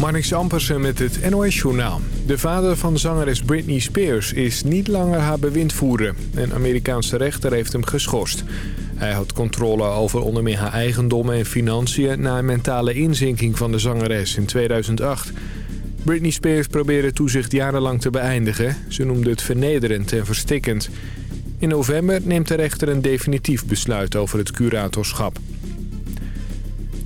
Marnix Ampersen met het NOS-journaal. De vader van zangeres Britney Spears is niet langer haar bewindvoerder. Een Amerikaanse rechter heeft hem geschorst. Hij had controle over onder meer haar eigendommen en financiën... na een mentale inzinking van de zangeres in 2008. Britney Spears probeerde toezicht jarenlang te beëindigen. Ze noemde het vernederend en verstikkend. In november neemt de rechter een definitief besluit over het curatorschap.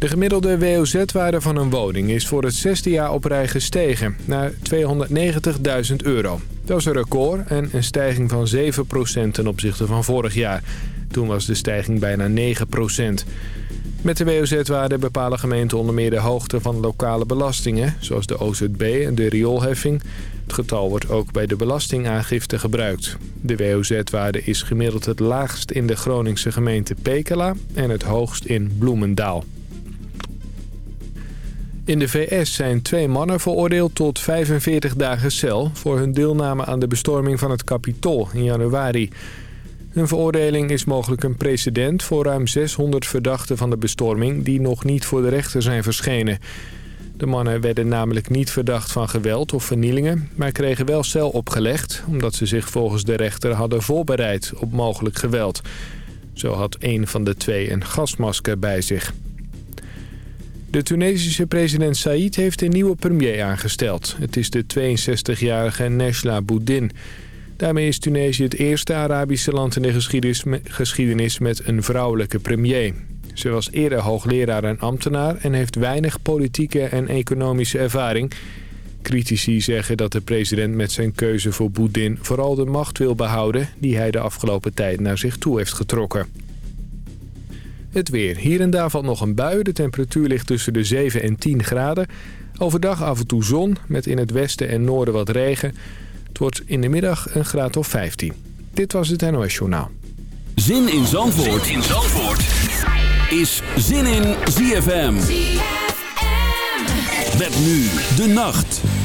De gemiddelde WOZ-waarde van een woning is voor het zesde jaar op rij gestegen naar 290.000 euro. Dat is een record en een stijging van 7% ten opzichte van vorig jaar. Toen was de stijging bijna 9%. Met de WOZ-waarde bepalen gemeenten onder meer de hoogte van lokale belastingen... zoals de OZB en de rioolheffing. Het getal wordt ook bij de belastingaangifte gebruikt. De WOZ-waarde is gemiddeld het laagst in de Groningse gemeente Pekela... en het hoogst in Bloemendaal. In de VS zijn twee mannen veroordeeld tot 45 dagen cel... voor hun deelname aan de bestorming van het Capitool in januari. Hun veroordeling is mogelijk een precedent voor ruim 600 verdachten van de bestorming... die nog niet voor de rechter zijn verschenen. De mannen werden namelijk niet verdacht van geweld of vernielingen... maar kregen wel cel opgelegd... omdat ze zich volgens de rechter hadden voorbereid op mogelijk geweld. Zo had een van de twee een gasmasker bij zich. De Tunesische president Said heeft een nieuwe premier aangesteld. Het is de 62-jarige Neshla Boudin. Daarmee is Tunesië het eerste Arabische land in de geschiedenis met een vrouwelijke premier. Ze was eerder hoogleraar en ambtenaar en heeft weinig politieke en economische ervaring. Critici zeggen dat de president met zijn keuze voor Boudin vooral de macht wil behouden... die hij de afgelopen tijd naar zich toe heeft getrokken. Het weer. Hier en daar valt nog een bui. De temperatuur ligt tussen de 7 en 10 graden. Overdag af en toe zon, met in het westen en noorden wat regen. Het wordt in de middag een graad of 15. Dit was het NOS Journaal. Zin in Zandvoort, zin in Zandvoort. is Zin in ZFM. ZFM. Met nu de nacht.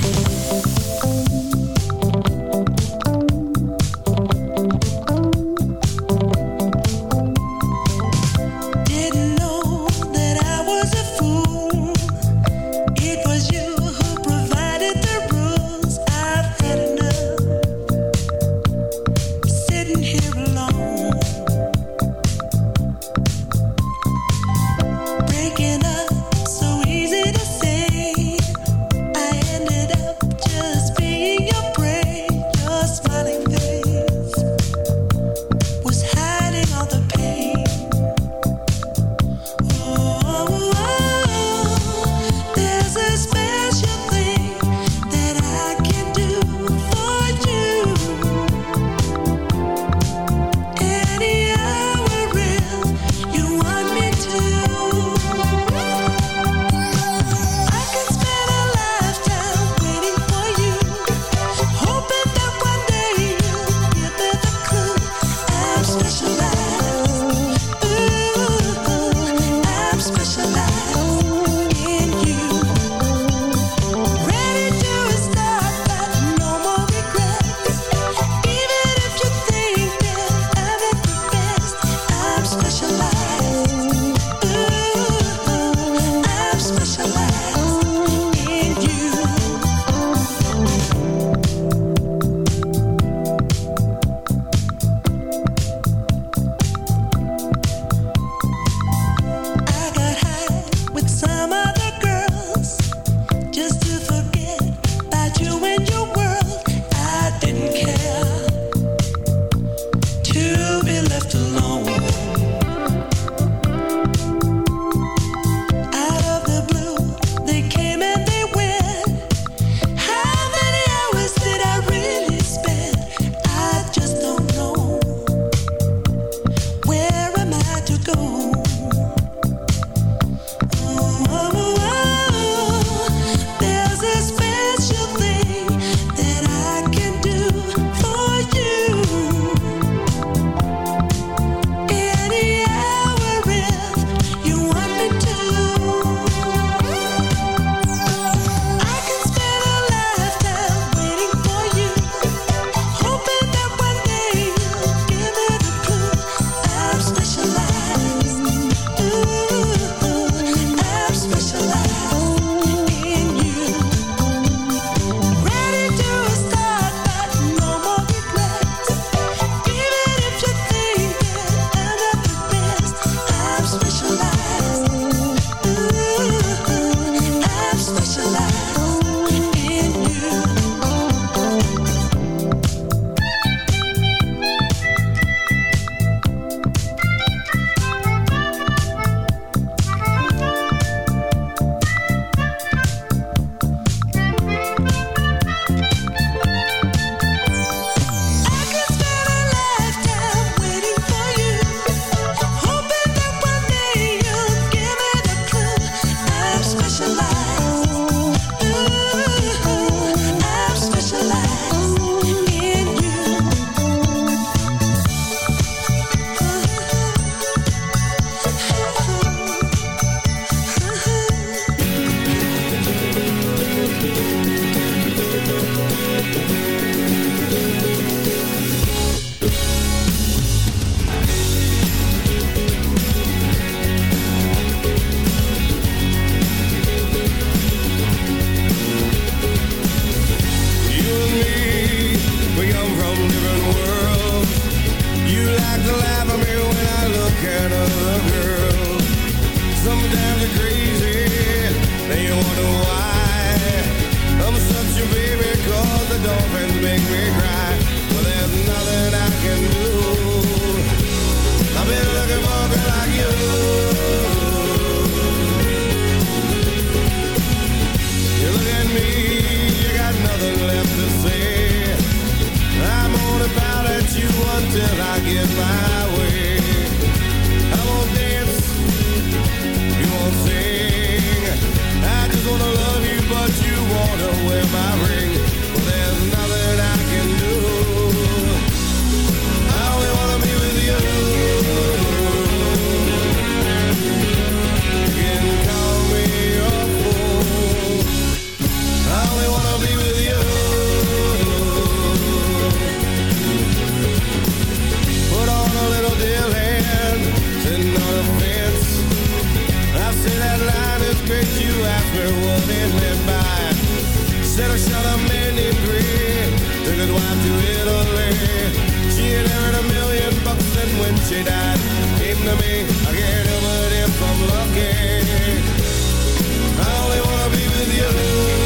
girl wanted led by Said I shot a man named Gray Took his wife to Italy She had earned a million bucks And when she died, came to me I can't help it if I'm lucky I only wanna be with you.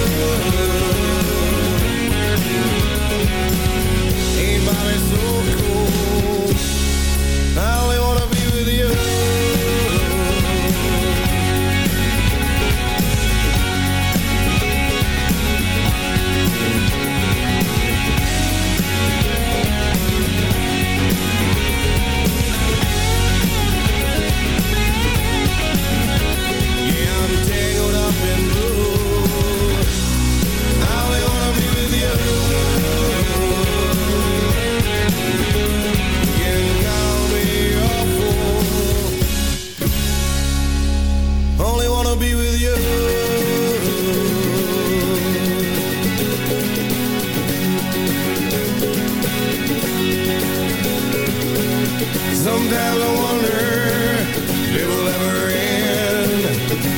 Sometimes I wonder if it will ever end.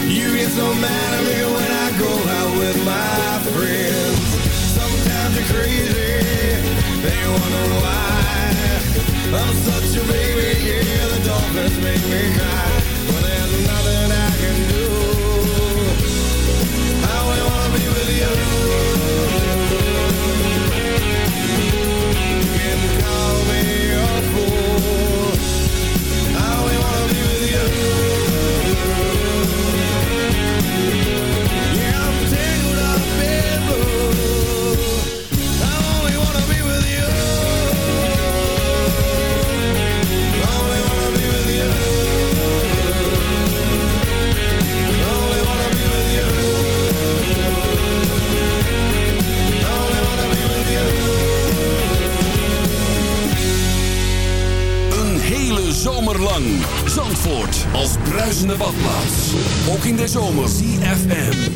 You get so mad at me when I go out with my friends. Sometimes you're crazy, they wonder why. I'm such a baby, yeah, the darkness makes me cry. de zomer. CFM.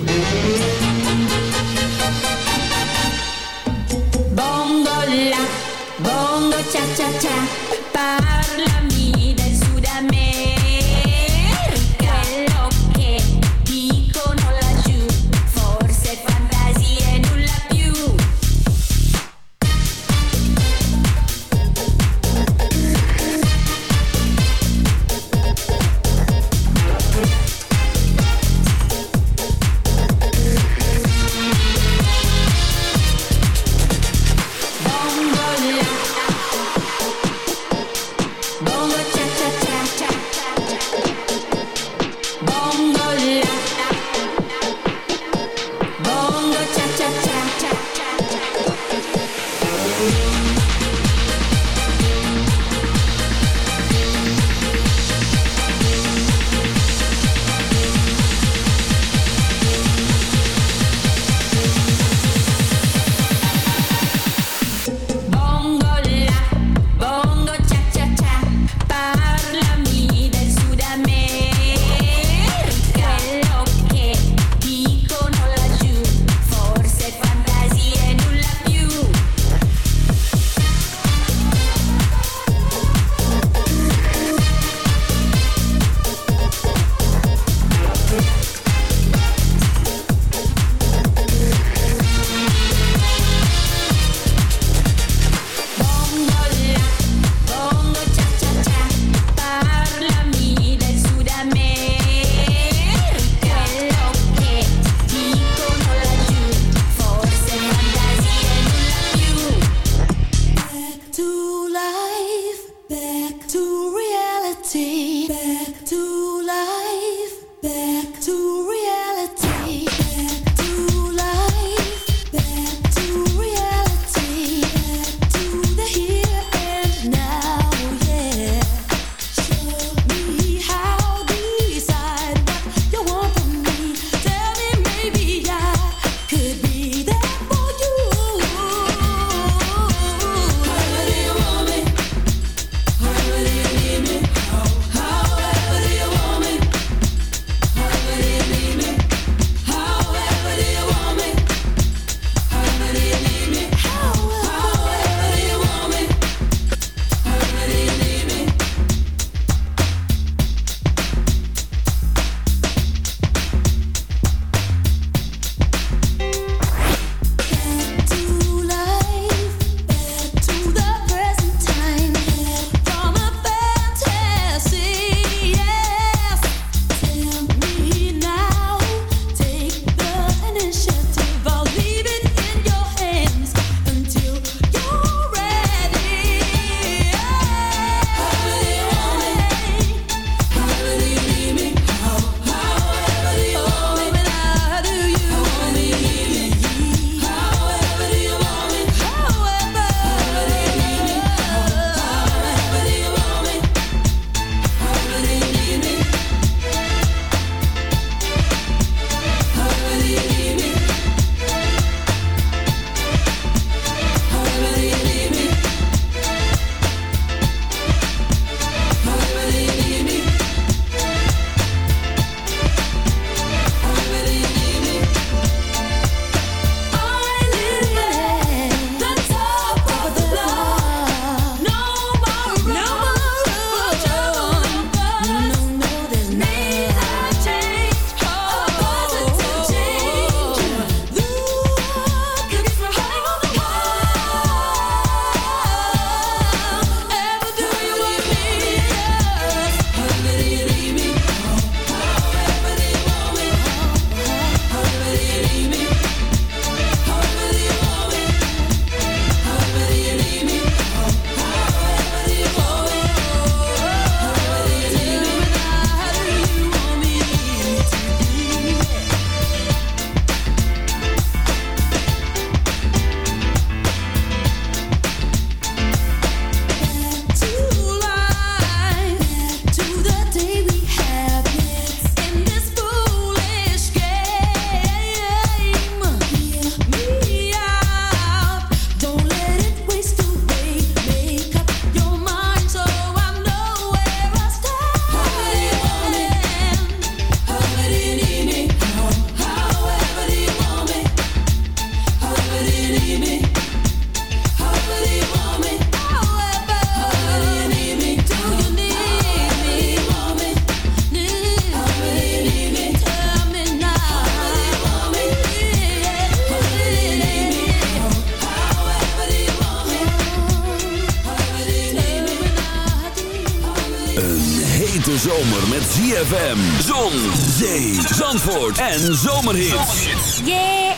hete zomer met ZFM. Zon, zee, zandvoort en zomerhits. Yeah,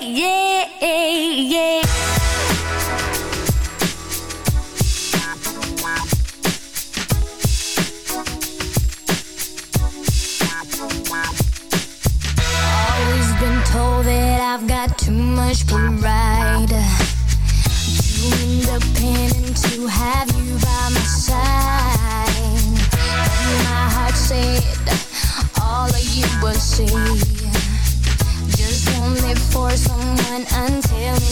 yeah, yeah. Always been told that I've got too much pride. Too independent. Just only for someone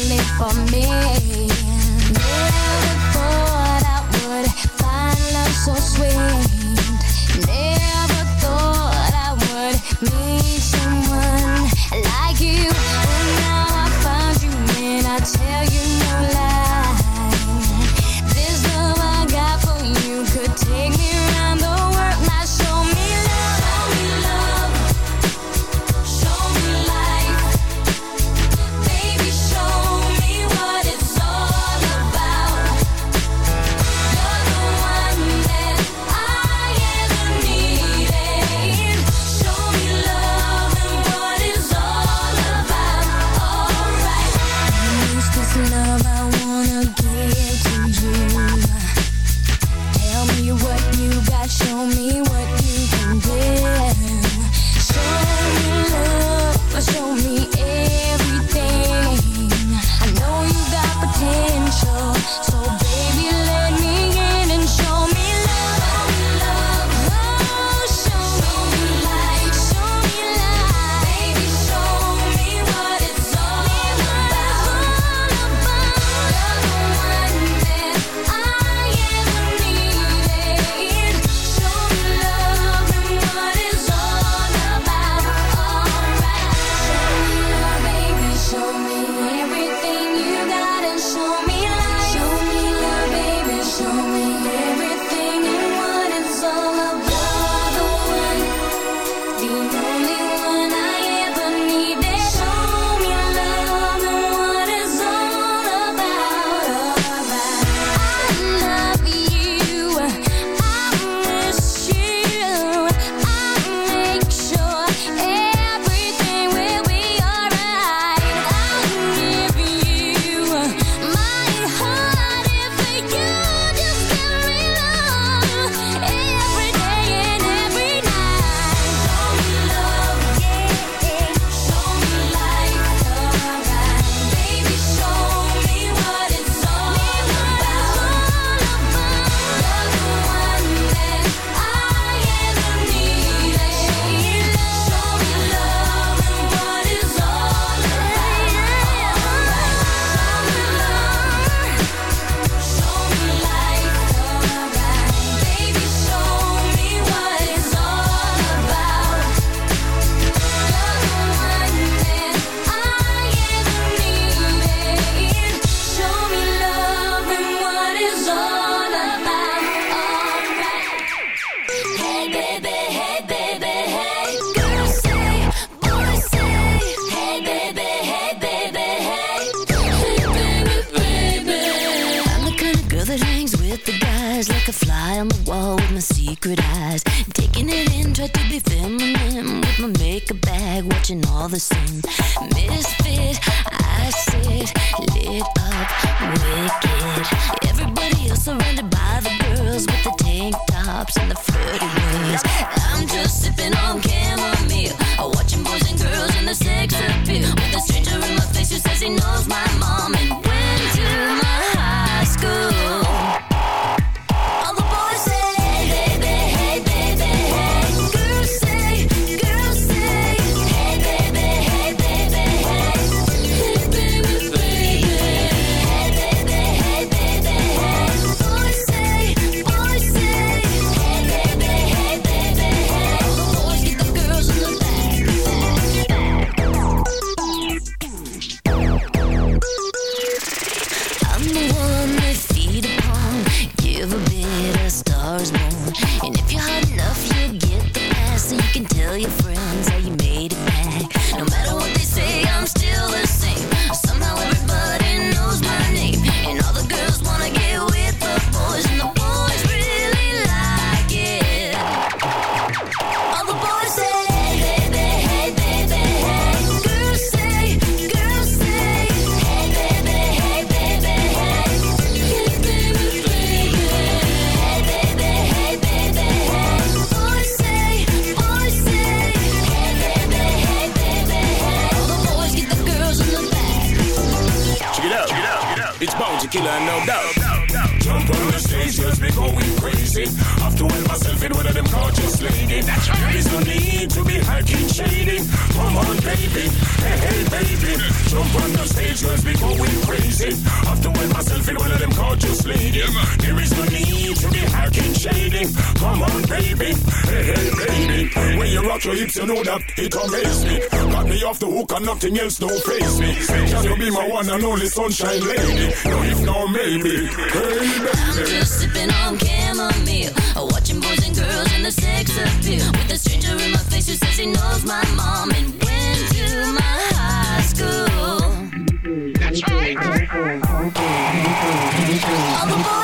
me for me. secret eyes. Taking it in, tried to be feminine with my makeup bag, watching all the scenes. Misfit, I sit lit up, wicked. Everybody else surrounded by the girls with the tank tops and the flirty words. I'm just sipping on chamomile, watching boys and girls in the sex appeal. With a stranger in my face who says he knows my mom and crazy. Have to myself in one of them gorgeous ladies. There is no need to be hacking shady. Come on, baby. Hey, hey, baby. Jump on the stage, just be going crazy. Have to myself in one of them gorgeous ladies. There is no need to be hacking shady. Come on, baby. Hey, hey, baby. When you rock your hips, you know that it amazes me. Got me off the hook and nothing else don't face me. Can you be my one and only sunshine lady? No, if no, maybe. Hey, baby. I'm just sipping on chamomile, watching boys and girls and the sex appeal. With a stranger in my face who says he knows my mom and went to my high school. That's right. All the boys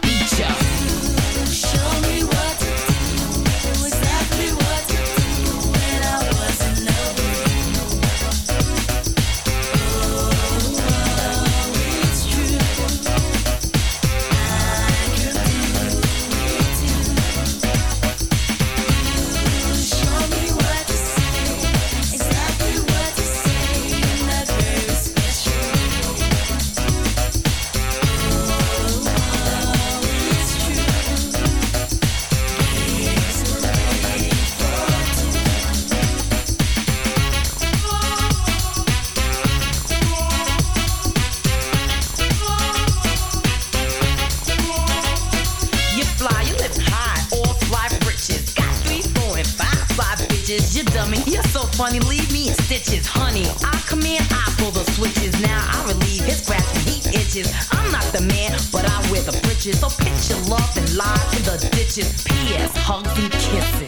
Yes.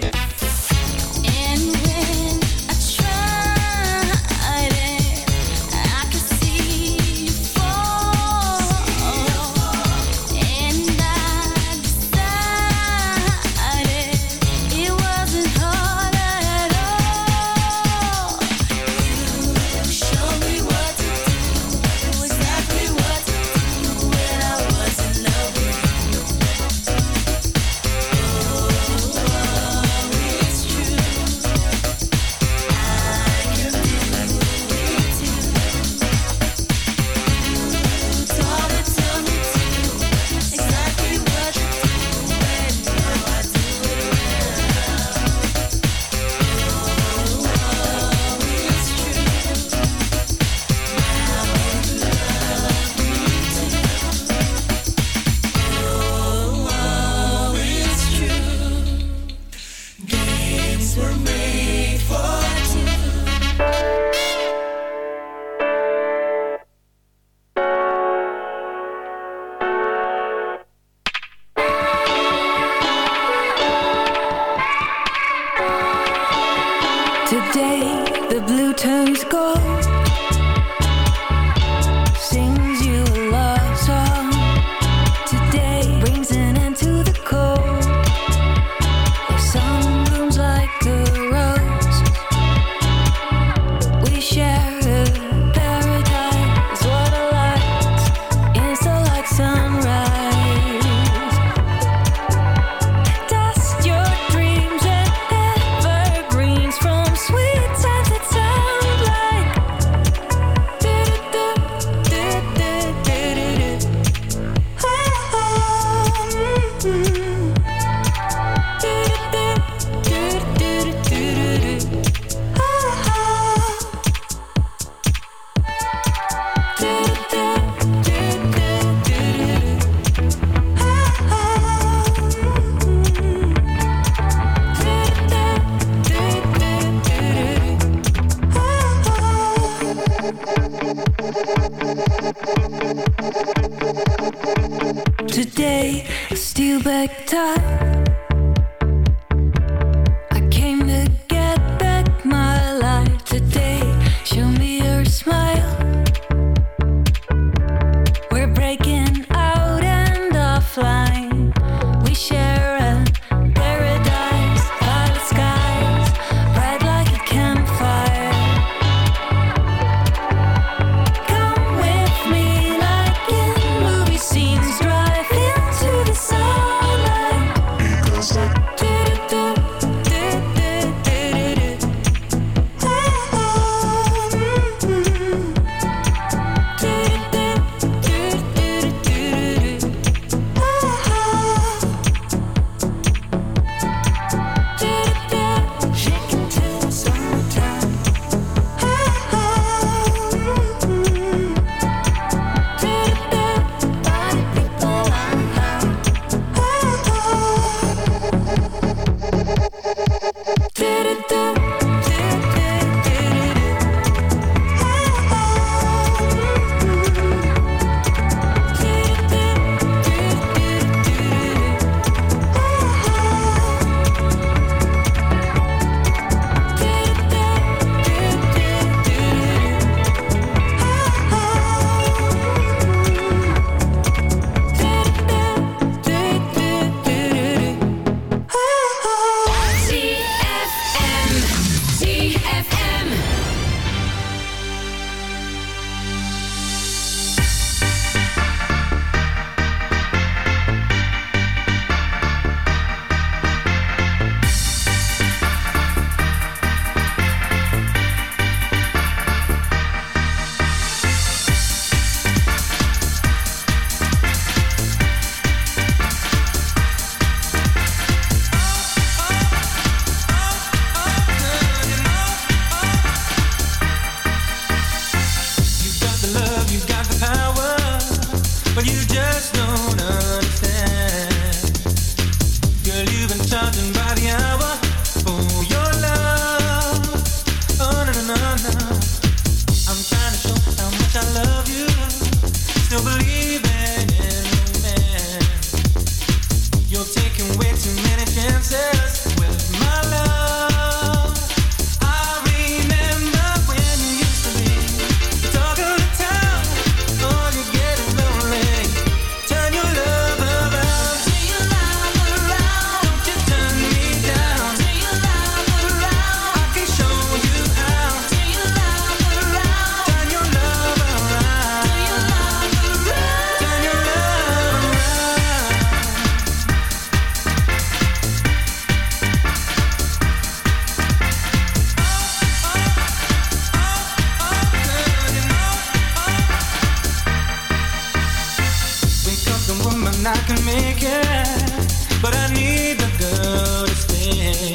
I can make it, but I need the girl to stay.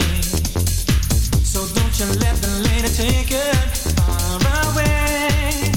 So don't you let the lady take it far away.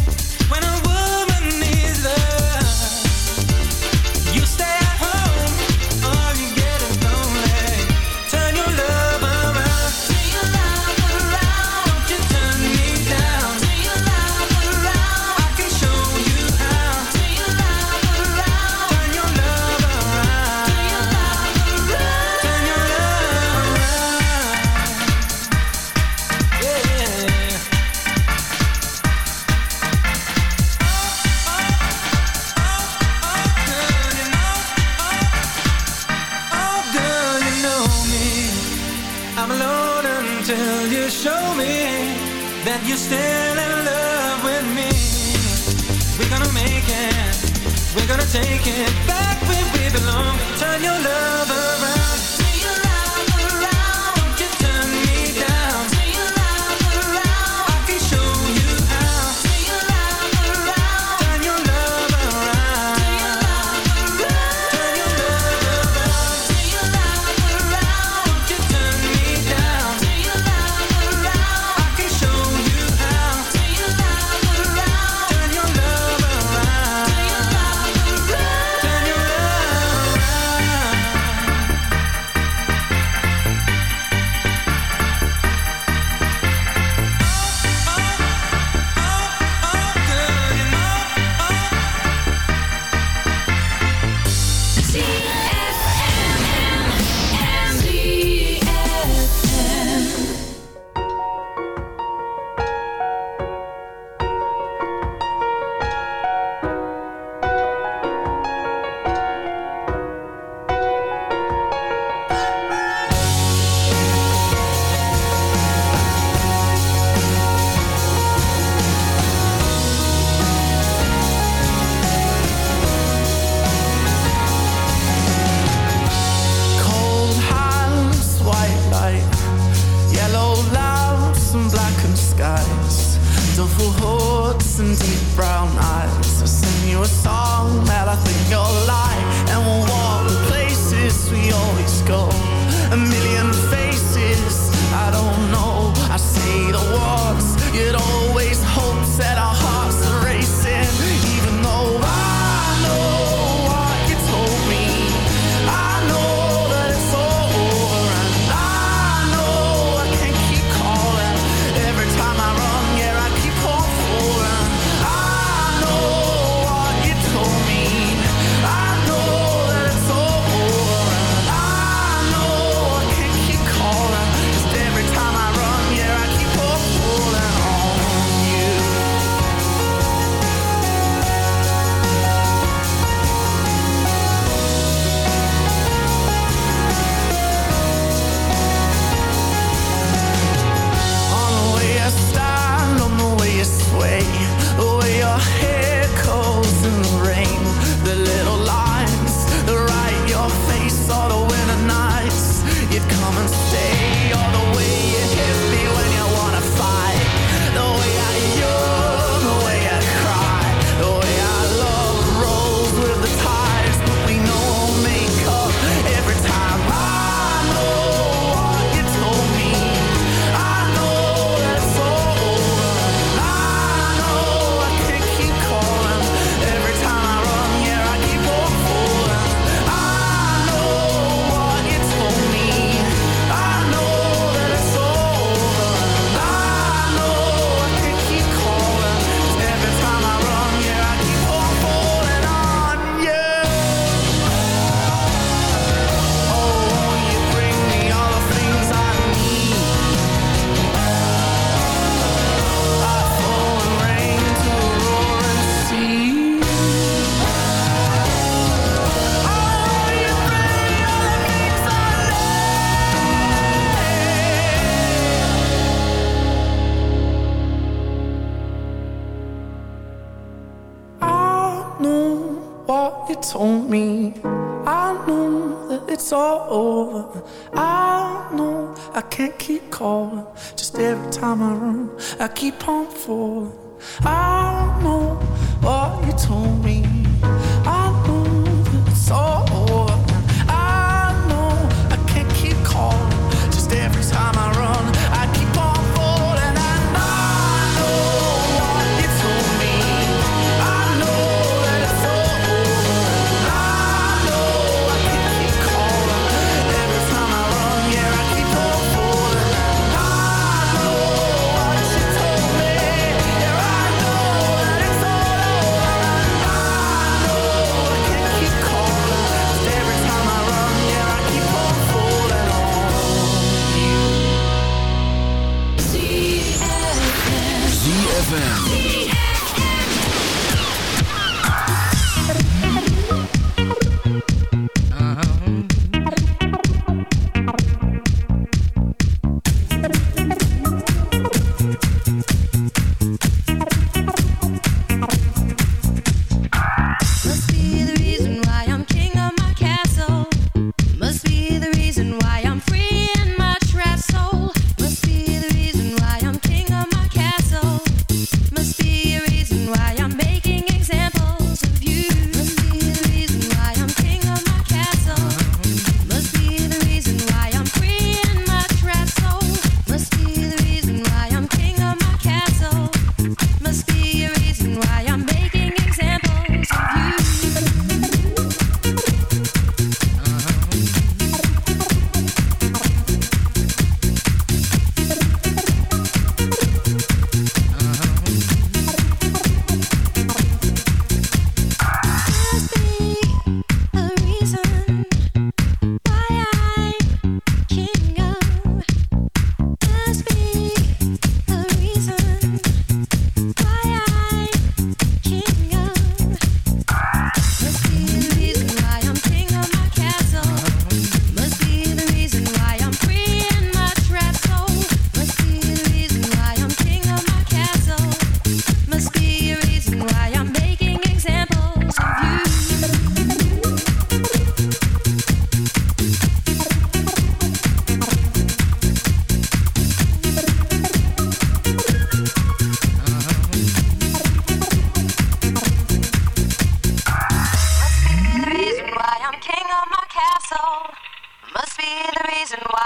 ZFM.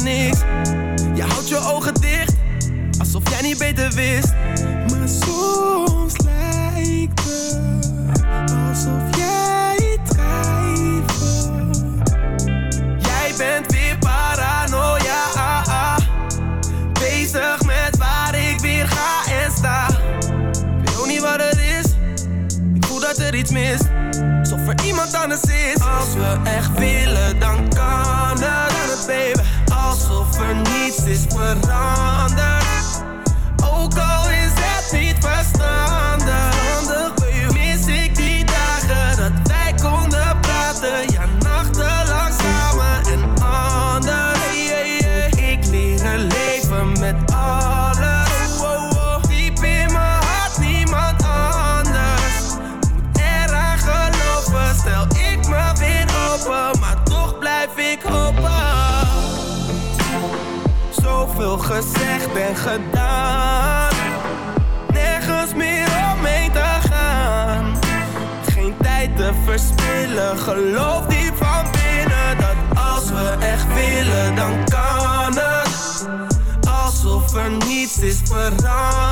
Je houdt je ogen dicht, alsof jij niet beter wist. Geloof diep van binnen dat als we echt willen, dan kan het. Alsof er niets is veranderd.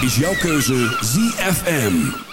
is jouw keuze ZFM.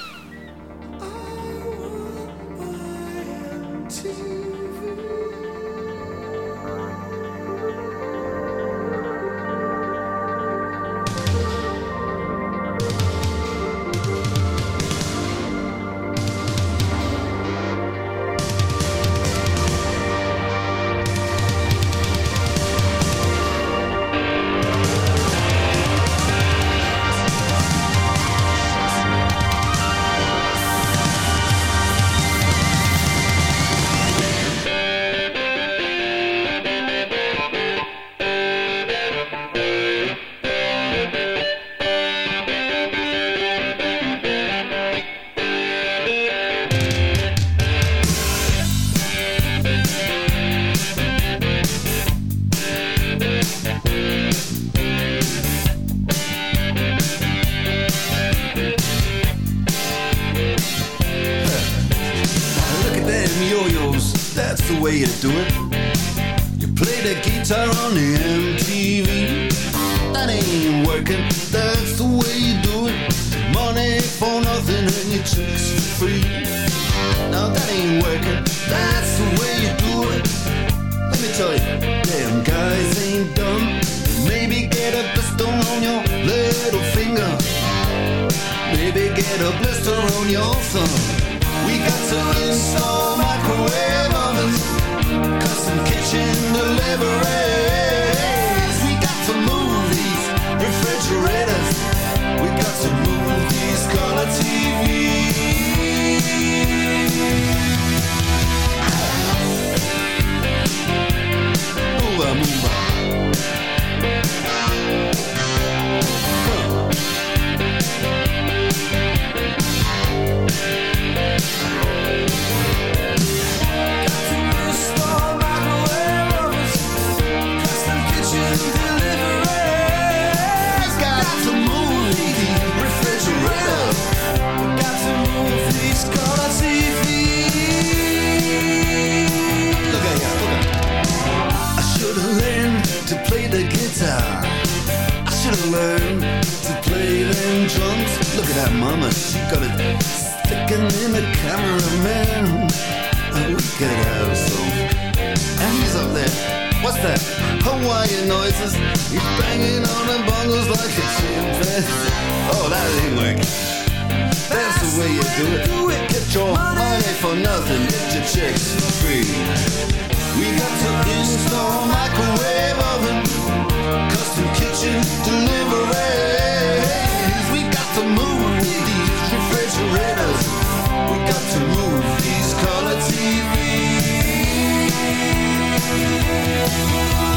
Noises. He's banging on the bongos like a chimpanzee. Oh, that ain't working. That's the way you do it. do it Get your money for nothing. Get your chicks free. We got to install microwave oven, custom kitchen deliveries. We got to move these refrigerators. We got to move these color Listen